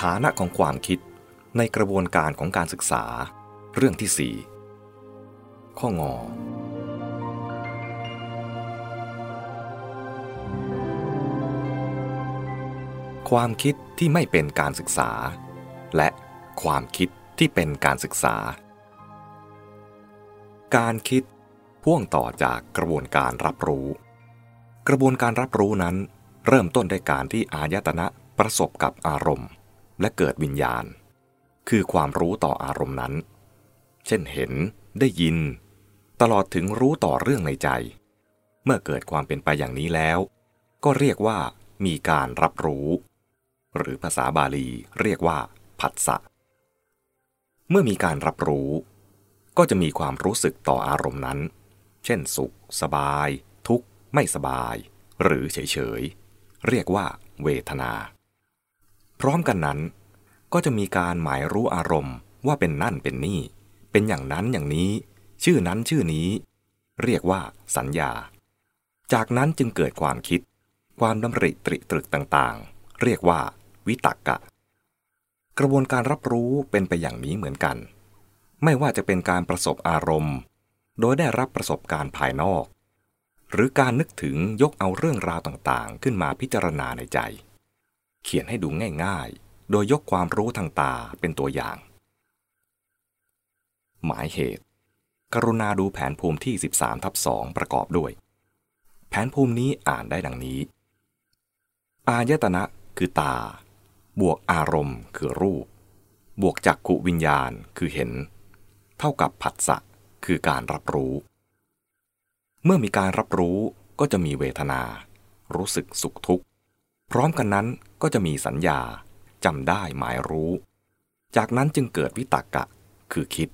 ฐานะของความคิดในกระบวนการของการศึกษา เรื่องที่4ข้องอ ความคิดที่ไม่เป็นการศึกษา และความคิดที่เป็นการศึกษา การคิดพ่วงต่อจากกระบวนการรับรู้ กระบวนการรับรู้นั้นเริ่มต้นด้วยการที่อายตนะประสบกับอารมณ์ และเกิดวิญญาณ คือความรู้ต่ออารมณ์นั้น เช่นเห็นได้ยิน ตลอดถึงรู้ต่อเรื่องในใจ เมื่อเกิดความเป็นไปอย่างนี้แล้ว ก็เรียกว่ามีการรับรู้ หรือภาษาบาลีเรียกว่า ผัสสะ เมื่อมีการรับรู้ ก็จะมีความรู้สึกต่ออารมณ์นั้น เช่นสุข สบาย ทุกข์ ไม่สบาย หรือเฉยๆเรียกว่า เวทนา พร้อมกันนั้น ก็จะมีการหมายรู้อารมณ์ว่าเป็นนั่นเป็นนี่ เป็นอย่างนั้นอย่างนี้ ชื่อนั้นชื่อนี้ เรียกว่าสัญญา จากนั้นจึงเกิดความคิด ความดำริตริตรึกต่างๆ เรียกว่า วิตกกะ กระบวนการรับรู้เป็นไปอย่างนี้เหมือนกัน ไม่ว่าจะเป็นการประสบอารมณ์ โดยได้รับประสบการณ์ภายนอก หรือการนึกถึงยกเอาเรื่องราวต่างๆ ขึ้นมาพิจารณาในใจ เขียนให้ดูง่ายๆ โดยยกความรู้ทางตาเป็นตัวอย่าง หมายเหตุ กรุณาดูแผนภูมิที่ 13ทับ2ประกอบด้วย แผนภูมินี้อ่านได้ดังนี้ อายตนะคือตา บวกอารมณ์คือรูป บวกจักขุวิญญาณคือเห็น เท่ากับผัสสะคือการรับรู้ เมื่อมีการรับรู้ก็จะมีเวทนา รู้สึกสุขทุกข์ พร้อมกันนั้นก็จะมีสัญญา จำได้หมายรู้ จากนั้นจึงเกิดวิตกกะ คือคิด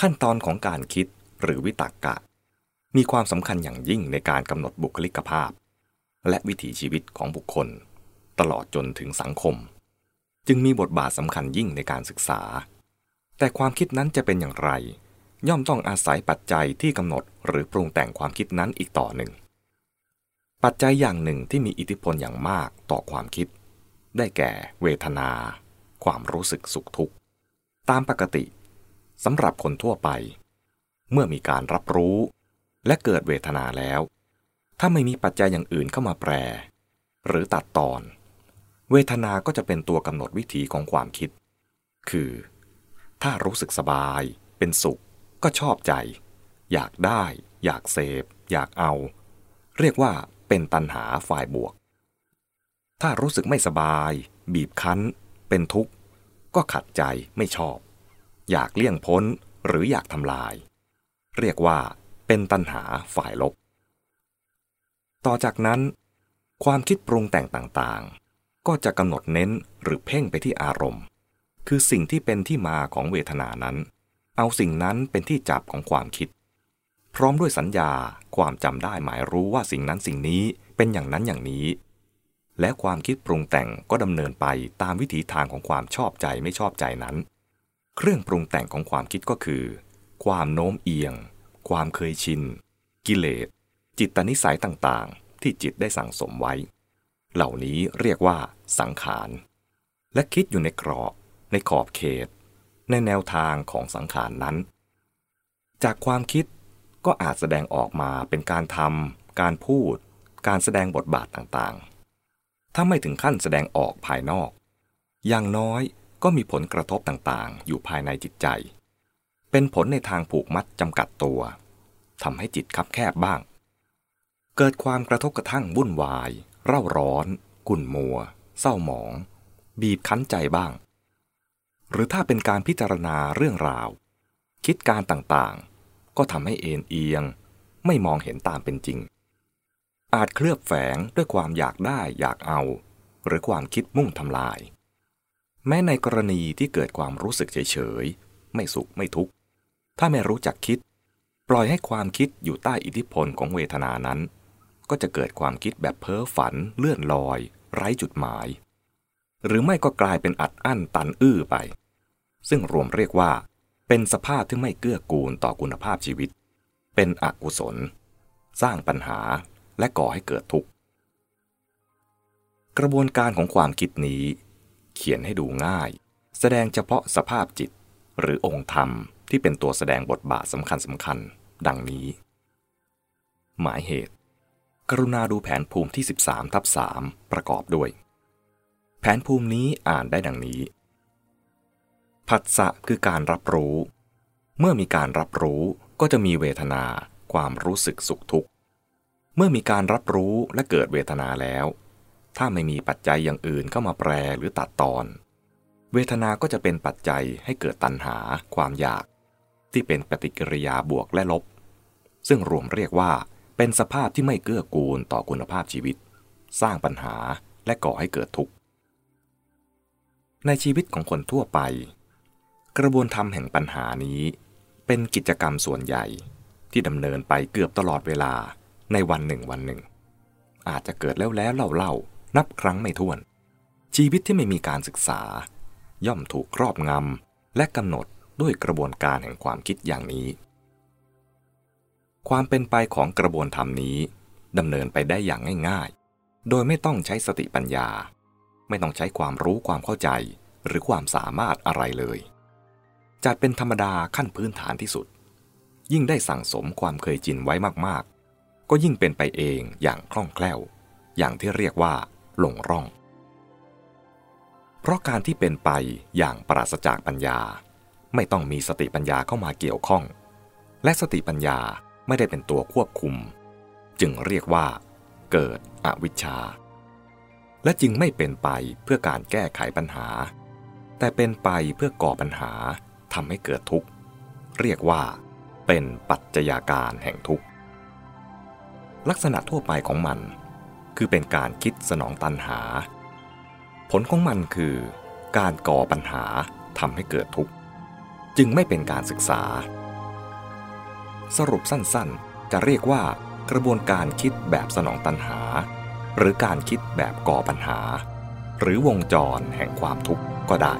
ขั้นตอนของการคิดหรือวิตกกะ มีความสำคัญอย่างยิ่งในการกำหนดบุคลิกภาพ และวิถีชีวิตของบุคคล ตลอดจนถึงสังคม จึงมีบทบาทสำคัญยิ่งในการศึกษา แต่ความคิดนั้นจะเป็นอย่างไร ย่อมต้องอาศัยปัจจัยที่กำหนดหรือปรุงแต่งความคิดนั้นอีกต่อหนึ่งปัจจัยอย่างหนึ่งที่มีอิทธิพลอย่างมากต่อความคิด ได้แก่เวทนา ความรู้สึกสุขทุกข์ ตามปกติสำหรับคนทั่วไป เมื่อมีการรับรู้ และเกิดเวทนาแล้ว ถ้าไม่มีปัจจัยอย่างอื่นเข้ามาแปร หรือตัดตอน เวทนาก็จะเป็นตัวกำหนดวิถีของความคิด คือ ถ้ารู้สึกสบาย เป็นสุข ก็ชอบใจ อยากได้ อยากเสพ อยากเอา เรียกว่าเป็นตัณหาฝ่ายบวก ถ้ารู้สึกไม่สบาย บีบคั้น เป็นทุกข์ ก็ขัดใจไม่ชอบ อยากเลี่ยงพ้นหรืออยากทำลาย เรียกว่าเป็นตัณหาฝ่ายลบ ต่อจากนั้น ความคิดปรุงแต่งต่างๆ ก็จะกำหนดเน้นหรือเพ่งไปที่อารมณ์ คือสิ่งที่เป็นที่มาของเวทนานั้น เอาสิ่งนั้นเป็นที่จับของความคิด พร้อมด้วยสัญญาความจำได้หมายรู้ว่าสิ่งนั้นสิ่งนี้เป็นอย่างนั้นอย่างนี้ และความคิดปรุงแต่งก็ดำเนินไปตามวิถีทางของความชอบใจไม่ชอบใจนั้น เครื่องปรุงแต่งของความคิดก็คือ ความโน้มเอียง ความเคยชิน กิเลส จิตตนิสัยต่างๆ ที่จิตได้สั่งสมไว้ เหล่านี้เรียกว่าสังขาร และคิดอยู่ในกรอบ ในขอบเขต ในแนวทางของสังขารนั้น จากความคิดก็อาจแสดงออกมาเป็นการทำการพูด การแสดงบทบาทต่างๆ ถ้าไม่ถึงขั้นแสดงออกภายนอก อย่างน้อยก็มีผลกระทบต่างๆ อยู่ภายในจิตใจ เป็นผลในทางผูกมัดจำกัดตัวทำให้จิตคับแคบบ้าง เกิดความกระทบกระทั่งวุ่นวาย เร่าร้อน กุ่นมัว เศร้าหมอง บีบคั้นใจบ้าง หรือถ้าเป็นการพิจารณาเรื่องราว คิดการต่างๆ ก็ทำให้เอ็นเอียง ไม่มองเห็นตามเป็นจริง อาจเคลือบแฝงด้วยความอยากได้อยากเอา หรือความคิดมุ่งทำลาย แม้ในกรณีที่เกิดความรู้สึกเฉยๆ ไม่สุขไม่ทุกข์ ถ้าไม่รู้จักคิด ปล่อยให้ความคิดอยู่ใต้อิทธิพลของเวทนานั้น ก็จะเกิดความคิดแบบเพ้อฝันเลื่อนลอย ไร้จุดหมาย หรือไม่ก็กลายเป็นอัดอั้นตันอื้อไป ซึ่งรวมเรียกว่า เป็นสภาพที่ไม่เกื้อกูลต่อคุณภาพชีวิต เป็นอกุศล สร้างปัญหา และก่อให้เกิดทุกข์ กระบวนการของความคิดนี้ เขียนให้ดูง่าย แสดงเฉพาะสภาพจิต หรือองค์ธรรมที่เป็นตัวแสดงบทบาทสำคัญสำคัญ ดังนี้ หมายเหตุ กรุณาดูแผนภูมิที่ 13 ทับ 3 ประกอบด้วย แผนภูมินี้อ่านได้ดังนี้ ผัสสะคือการรับรู้ เมื่อมีการรับรู้ก็จะมีเวทนา ความรู้สึกสุขทุกข์ เมื่อมีการรับรู้และเกิดเวทนาแล้ว ถ้าไม่มีปัจจัยอย่างอื่นเข้ามาแปรหรือตัดตอน เวทนาก็จะเป็นปัจจัยให้เกิดตัณหาความอยาก ที่เป็นปฏิกิริยาบวกและลบ ซึ่งรวมเรียกว่าเป็นสภาพที่ไม่เกื้อกูลต่อคุณภาพชีวิต สร้างปัญหาและก่อให้เกิดทุกข์ ในชีวิตของคนทั่วไป กระบวนการแห่งปัญหานี้ เป็นกิจกรรมส่วนใหญ่ที่ดำเนินไปเกือบตลอดเวลา ในวันหนึ่งวันหนึ่ง อาจจะเกิดแล้วแล้วเล่าๆนับครั้งไม่ถ้วน ชีวิตที่ไม่มีการศึกษา ย่อมถูกครอบงำและกำหนดด้วยกระบวนการแห่งความคิดอย่างนี้ ความเป็นไปของกระบวนการนี้ดำเนินไปได้อย่างง่ายๆ โดยไม่ต้องใช้สติปัญญา ไม่ต้องใช้ความรู้ความเข้าใจหรือความสามารถอะไรเลยจะเป็นธรรมดาขั้นพื้นฐานที่สุด ยิ่งได้สั่งสมความเคยจินไว้มากๆ ก็ยิ่งเป็นไปเองอย่างคล่องแคล่ว อย่างที่เรียกว่าหลงร่อง เพราะการที่เป็นไปอย่างปราศจากปัญญา ไม่ต้องมีสติปัญญาเข้ามาเกี่ยวข้อง และสติปัญญาไม่ได้เป็นตัวควบคุม จึงเรียกว่า เกิดอวิชชา และจึงไม่เป็นไปเพื่อการแก้ไขปัญหา แต่เป็นไปเพื่อก่อปัญหาทำให้เกิดทุกข์ เรียกว่าเป็นปัจจัยาการแห่งทุกข์ ลักษณะทั่วไปของมัน คือเป็นการคิดสนองตันหา ผลของมันคือการก่อปัญหาทำให้เกิดทุกข์ จึงไม่เป็นการศึกษา สรุปสั้นๆ จะเรียกว่ากระบวนการคิดแบบสนองตันหา หรือการคิดแบบก่อปัญหา หรือวงจรแห่งความทุกข์ก็ได้